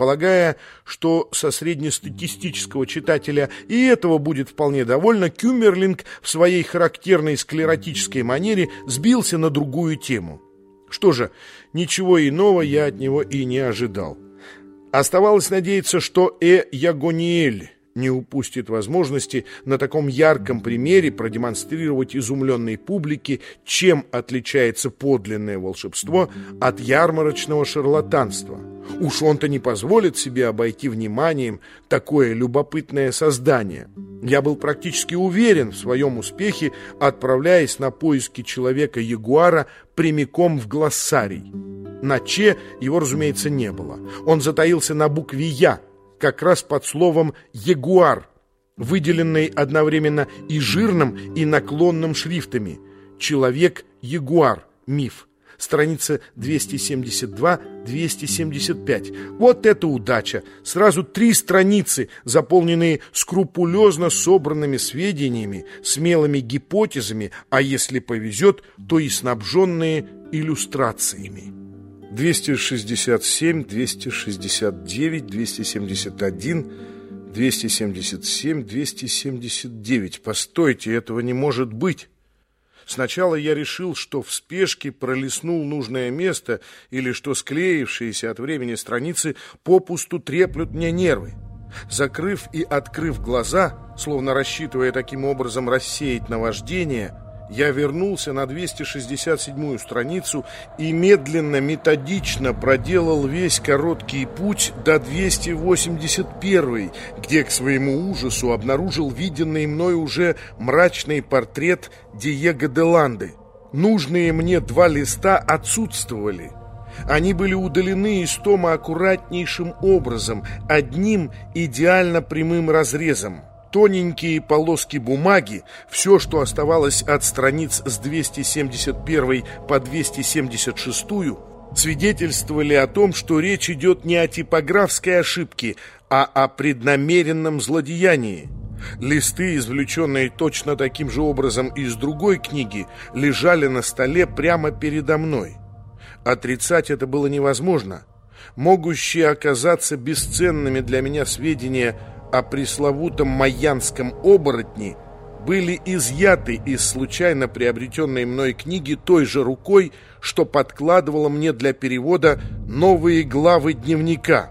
Полагая, что со среднестатистического читателя и этого будет вполне довольно, Кюмерлинг в своей характерной склеротической манере сбился на другую тему. Что же, ничего иного я от него и не ожидал. Оставалось надеяться, что Э. Ягониэль не упустит возможности на таком ярком примере продемонстрировать изумленной публике, чем отличается подлинное волшебство от ярмарочного шарлатанства. Уж он-то не позволит себе обойти вниманием такое любопытное создание. Я был практически уверен в своем успехе, отправляясь на поиски человека-ягуара прямиком в глоссарий. На «че» его, разумеется, не было. Он затаился на букве «я», как раз под словом «ягуар», выделенный одновременно и жирным, и наклонным шрифтами. «Человек-ягуар. Миф». Страница 272-275. Вот это удача! Сразу три страницы, заполненные скрупулезно собранными сведениями, смелыми гипотезами, а если повезет, то и снабженные иллюстрациями. 267, 269, 271, 277, 279. Постойте, этого не может быть. Сначала я решил, что в спешке пролистнул нужное место или что склеившиеся от времени страницы попусту треплют мне нервы. Закрыв и открыв глаза, словно рассчитывая таким образом рассеять наваждение, я вернулся на 267-ю страницу и медленно, методично проделал весь короткий путь до 281-й, где к своему ужасу обнаружил виденный мной уже мрачный портрет Диего де Ланды. Нужные мне два листа отсутствовали. Они были удалены из тома аккуратнейшим образом, одним идеально прямым разрезом тоненькие полоски бумаги, все, что оставалось от страниц с 271 по 276, свидетельствовали о том, что речь идет не о типографской ошибке, а о преднамеренном злодеянии. Листы, извлеченные точно таким же образом из другой книги, лежали на столе прямо передо мной. Отрицать это было невозможно. Могущие оказаться бесценными для меня сведения о пресловутом майянском оборотне были изъяты из случайно приобретенной мной книги той же рукой, что подкладывала мне для перевода новые главы дневника.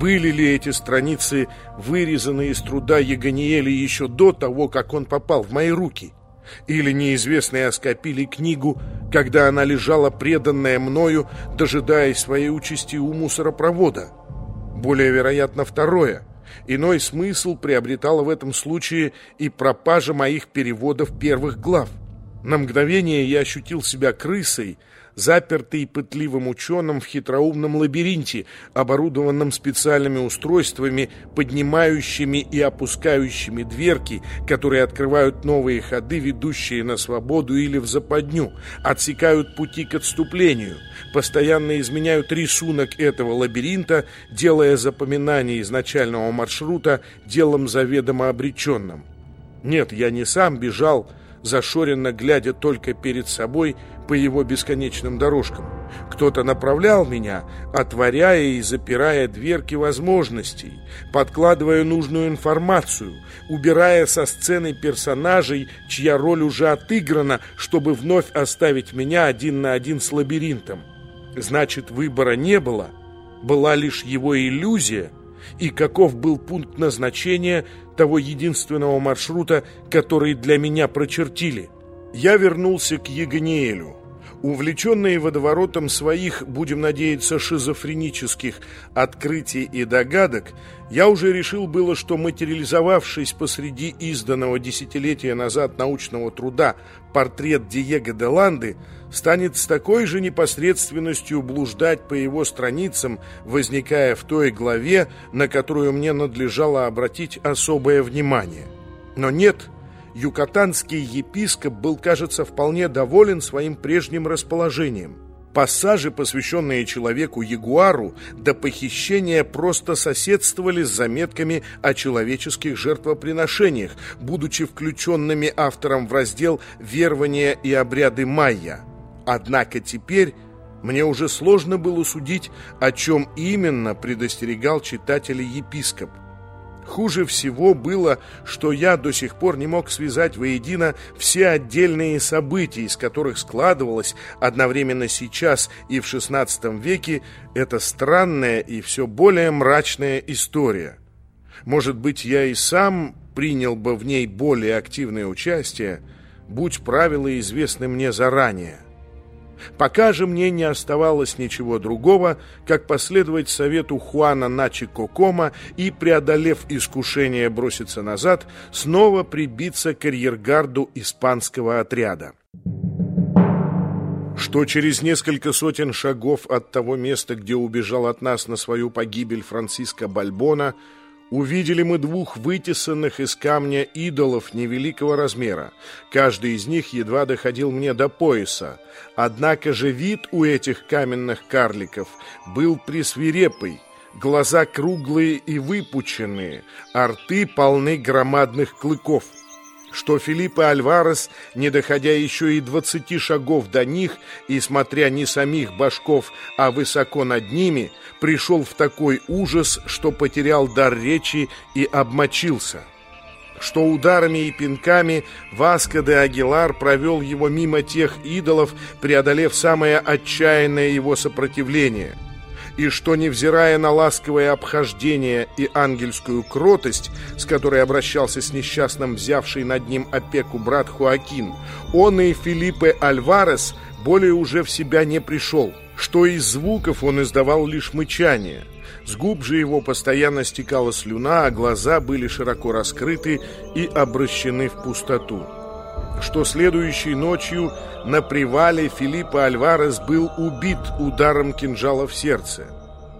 Были ли эти страницы вырезаны из труда Ягониэля еще до того, как он попал в мои руки? Или неизвестные оскопили книгу, когда она лежала преданная мною, дожидаясь своей участи у мусоропровода? Более вероятно второе – Иной смысл приобретала в этом случае и пропажа моих переводов первых глав. На мгновение я ощутил себя крысой, запертый пытливым ученым в хитроумном лабиринте, оборудованном специальными устройствами, поднимающими и опускающими дверки, которые открывают новые ходы, ведущие на свободу или в западню, отсекают пути к отступлению, постоянно изменяют рисунок этого лабиринта, делая запоминание изначального маршрута делом заведомо обреченным. Нет, я не сам бежал, зашоренно глядя только перед собой по его бесконечным дорожкам. Кто-то направлял меня, отворяя и запирая дверки возможностей, подкладывая нужную информацию, убирая со сцены персонажей, чья роль уже отыграна, чтобы вновь оставить меня один на один с лабиринтом. Значит, выбора не было, была лишь его иллюзия, и каков был пункт назначения того единственного маршрута, который для меня прочертили. Я вернулся к Егониэлю. Увлеченные водоворотом своих, будем надеяться, шизофренических открытий и догадок, я уже решил было, что материализовавшись посреди изданного десятилетия назад научного труда портрет Диего де Ланды станет с такой же непосредственностью блуждать по его страницам, возникая в той главе, на которую мне надлежало обратить особое внимание. Но нет – юкатанский епископ был, кажется, вполне доволен своим прежним расположением. Пассажи, посвященные человеку-ягуару, до похищения просто соседствовали с заметками о человеческих жертвоприношениях, будучи включенными автором в раздел «Верования и обряды майя». Однако теперь Мне уже сложно было судить, о чем именно предостерегал читателя епископ. Хуже всего было, что я до сих пор не мог связать воедино все отдельные события, из которых складывалась одновременно сейчас и в XVI веке эта странная и все более мрачная история. Может быть, я и сам принял бы в ней более активное участие, будь правила известны мне заранее. Пока же мне не оставалось ничего другого, как последовать совету Хуана Начи Кокома и, преодолев искушение броситься назад, снова прибиться к арьергарду испанского отряда. Что через несколько сотен шагов от того места, где убежал от нас на свою погибель Франциско Бальбона, увидели мы двух вытесанных из камня идолов невеликого размера. Каждый из них едва доходил мне до пояса. Однако же вид у этих каменных карликов был присвирепый. Глаза круглые и выпученные, а рты полны громадных клыков что Филипп и Альварес, не доходя еще и двадцати шагов до них и смотря не самих башков, а высоко над ними, пришел в такой ужас, что потерял дар речи и обмочился. Что ударами и пинками Васко де Агилар провел его мимо тех идолов, преодолев самое отчаянное его сопротивление – и что, невзирая на ласковое обхождение и ангельскую кротость, с которой обращался с несчастным взявший над ним опеку брат Хуакин, он и Филиппе Альварес более уже в себя не пришел, что из звуков он издавал лишь мычание. С губ же его постоянно стекала слюна, а глаза были широко раскрыты и обращены в пустоту что следующей ночью на привале Филиппа Альварес был убит ударом кинжала в сердце,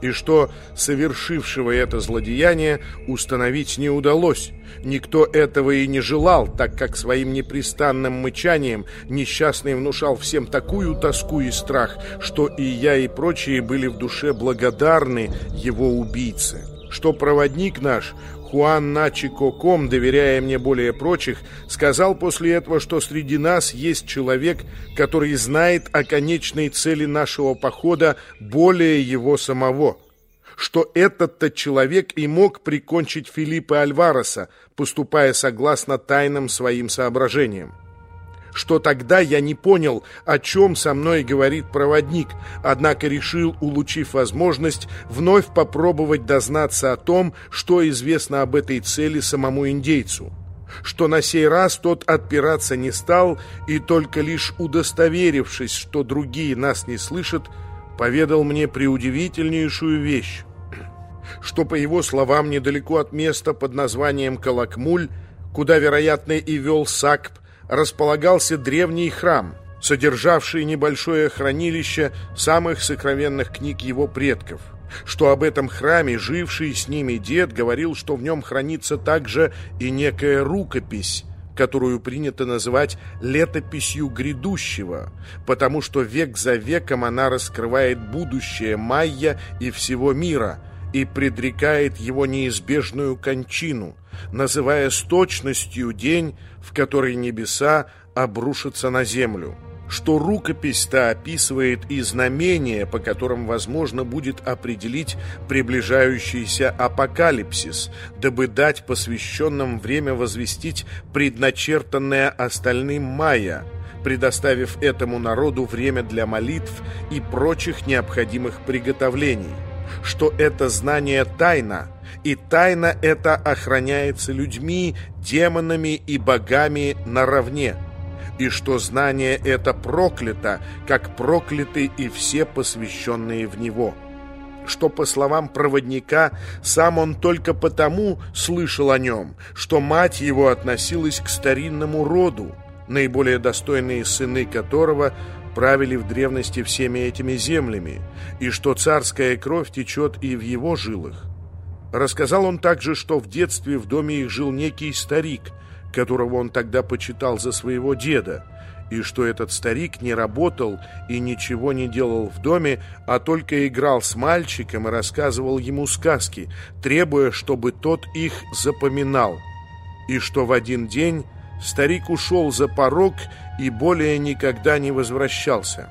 и что совершившего это злодеяние установить не удалось. Никто этого и не желал, так как своим непрестанным мычанием несчастный внушал всем такую тоску и страх, что и я, и прочие были в душе благодарны его убийце что проводник наш Хуан Начи Коком, доверяя мне более прочих, сказал после этого, что среди нас есть человек, который знает о конечной цели нашего похода более его самого. Что этот-то человек и мог прикончить Филиппа Альвареса, поступая согласно тайным своим соображениям что тогда я не понял, о чем со мной говорит проводник, однако решил, улучив возможность, вновь попробовать дознаться о том, что известно об этой цели самому индейцу. Что на сей раз тот отпираться не стал и только лишь удостоверившись, что другие нас не слышат, поведал мне преудивительнейшую вещь, что, по его словам, недалеко от места под названием Калакмуль, куда, вероятно, и вел Сакп, располагался древний храм, содержавший небольшое хранилище самых сокровенных книг его предков, что об этом храме живший с ними дед говорил, что в нем хранится также и некая рукопись, которую принято называть летописью грядущего, потому что век за веком она раскрывает будущее майя и всего мира и предрекает его неизбежную кончину, называя с точностью день, в который небеса обрушатся на землю. Что рукопись-то описывает и знамения, по которым возможно будет определить приближающийся апокалипсис, дабы дать посвященным время возвестить предначертанное остальным майя, предоставив этому народу время для молитв и прочих необходимых приготовлений. Что это знание тайна – и тайна эта охраняется людьми, демонами и богами наравне, и что знание это проклято, как прокляты и все посвященные в него» что, по словам проводника, сам он только потому слышал о нем, что мать его относилась к старинному роду, наиболее достойные сыны которого правили в древности всеми этими землями, и что царская кровь течет и в его жилах. Рассказал он также, что в детстве в доме их жил некий старик, которого он тогда почитал за своего деда, и что этот старик не работал и ничего не делал в доме, а только играл с мальчиком и рассказывал ему сказки, требуя, чтобы тот их запоминал, и что в один день старик ушел за порог и более никогда не возвращался.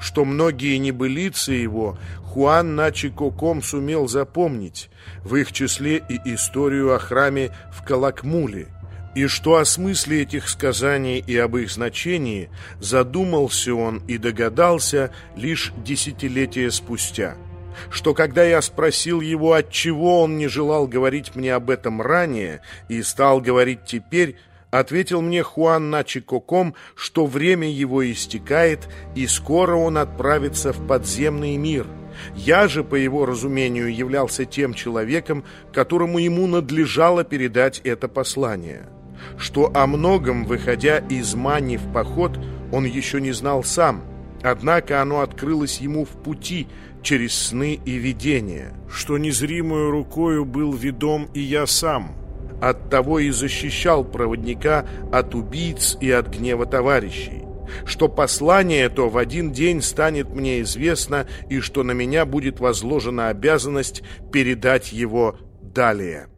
что многие небылицы его Хуан Начикоком сумел запомнить, в их числе и историю о храме в Калакмуле, и что о смысле этих сказаний и об их значении задумался он и догадался лишь десятилетия спустя – что когда я спросил его, от чего он не желал говорить мне об этом ранее и стал говорить теперь, ответил мне Хуан Начикоком, что время его истекает, и скоро он отправится в подземный мир. Я же, по его разумению, являлся тем человеком, которому ему надлежало передать это послание. Что о многом, выходя из Мани в поход, он еще не знал сам, однако оно открылось ему в пути – через сны и видения, что незримую рукою был ведом и я сам. Оттого и защищал проводника от убийц и от гнева товарищей, что послание то в один день станет мне известно и что на меня будет возложена обязанность передать его далее».